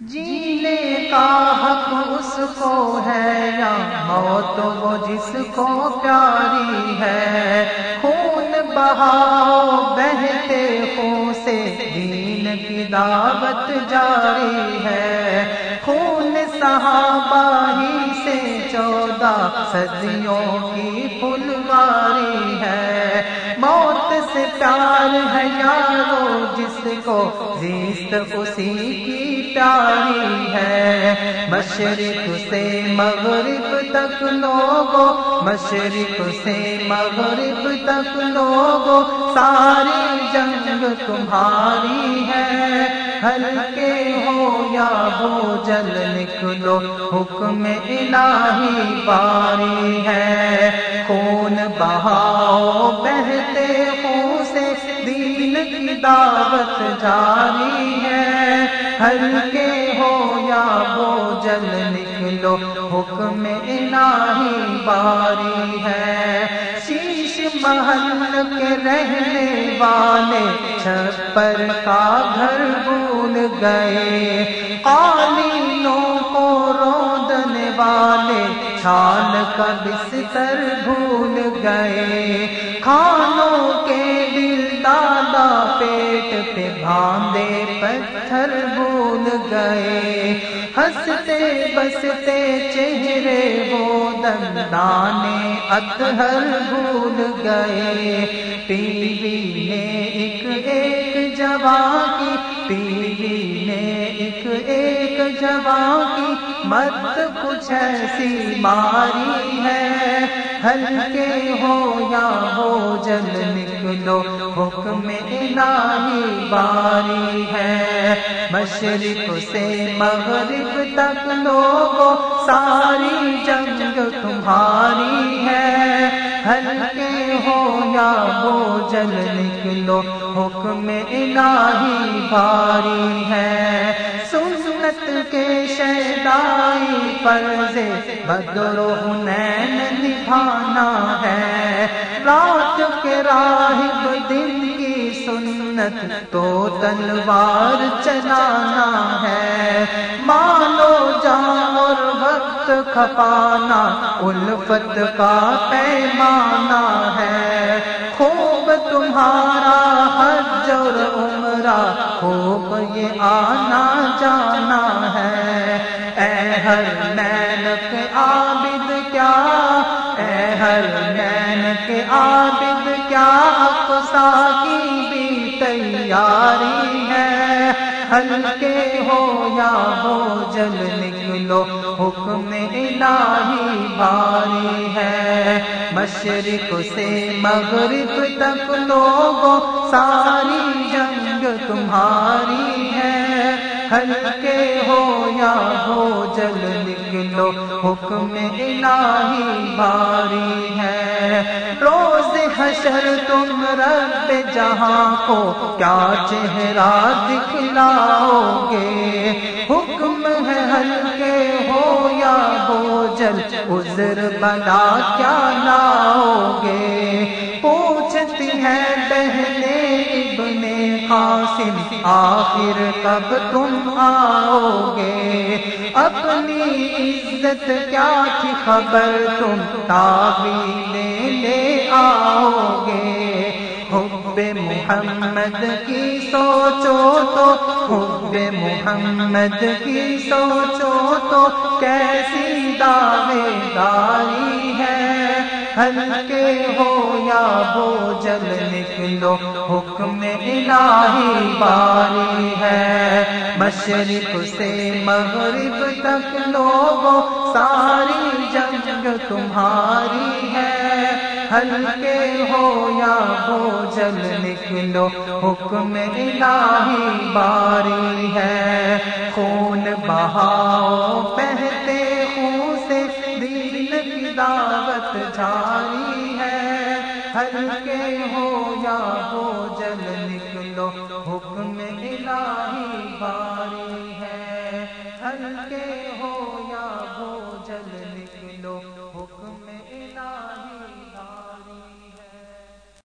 جینے کا حق اس کو ہے یا موت وہ جس کو پیاری ہے؟ خون بہاؤ بہتے خون سے دین کی دعوت جاری ہے۔ خون صحابہ ہی سے چودہ صدیوں کی پھلواری ہے۔ موت سے پیار ہے یارو جس کو زیست اسی کی پیاری ہے۔ مشرق سے مغرب تک لوگو مشرق سے مغرب تک لوگو ساری جنگ تمہاری ہے۔ ہلکے ہو یا ہو جل نکلو، حکم الہی باری ہے۔ خون بہاؤ بہتے دعوت جاری ہے۔ ہلکے ہو یا ہو جل نکلو، حکم الہی باری ہے۔ شیش محل کے رہنے والے چھپر کا گھر بھول گئے۔ قالینوں کو رودنے والے چھال کا بستر بھول گئے۔ کھانوں پتھر بھول گئے، ہنستے بستے چہرے وہ دندانے اتہر بھول گئے۔ ٹی وی نے ایک ایک جوان کی ٹی وی نے ایک ایک جوان کی مت کچھ ایسی ماری۔ ہلکے ہو یا ہو جل نکلو، حکم الہی باری ہے۔ مشرق سے مغرب تک لوگو ساری جنگ تمہاری ہے۔ ہلکے ہو یا ہو جل نکلو، حکم الہی باری ہے۔ سنت کے شیدائی فرض بدر حنین نبھانا ہے۔ رات کے راہب دن کی سنت تو تلوار چلانا ہے۔ مانو جان اور وقت کھپانا، الفت کا پیمانا ہے۔ خوب تمہارا حج اور عمرہ، خوب یہ آنا جانا ہر مینک عابد کیا؟ اے ہر مینک عابد کیا؟ اقصا کی بھی تیاری ہے۔ ہلکے ہو یا ہو جل نکلو، حکم الہی باری ہے۔ مشرق سے مغرب تک لوگوں، ساری جنگ تمہاری ہے۔ ہلکے ہو یا ہو جل نکلو، حکم الہی باری ہے۔ روز حشر تم رب جہاں کو کیا چہرہ دکھلاؤ گے؟ حکم ہے ہلکے ہو یا ہو جل، عذر بنا کیا لاؤ گے؟ پوچھتی ہے قاسم، آخر کب تم آؤ گے اپنی عزت کیا تھی خبر تم تعبیر لے آؤ گے حب محمد کی سوچو تو، حب محمد کی سوچو تو، کیسی دعوے داری ہے؟ ہلکے ہو یا ہو جل نکلو حکم الہی باری ہے۔ مشرق سے مغرب تک لوگوں، ساری جنگ تمہاری ہے۔ ہلکے ہو یا ہو جل نکلو، حکم الہی باری ہے۔ خون بہاؤ بہتے خون سے دین کی دعوت جاری ہے ہلکے ہو یا ہو جل نکلو، حکم الہی باری ہے۔ ہلکے ہو یا ہو جل نکلو، حکم الہی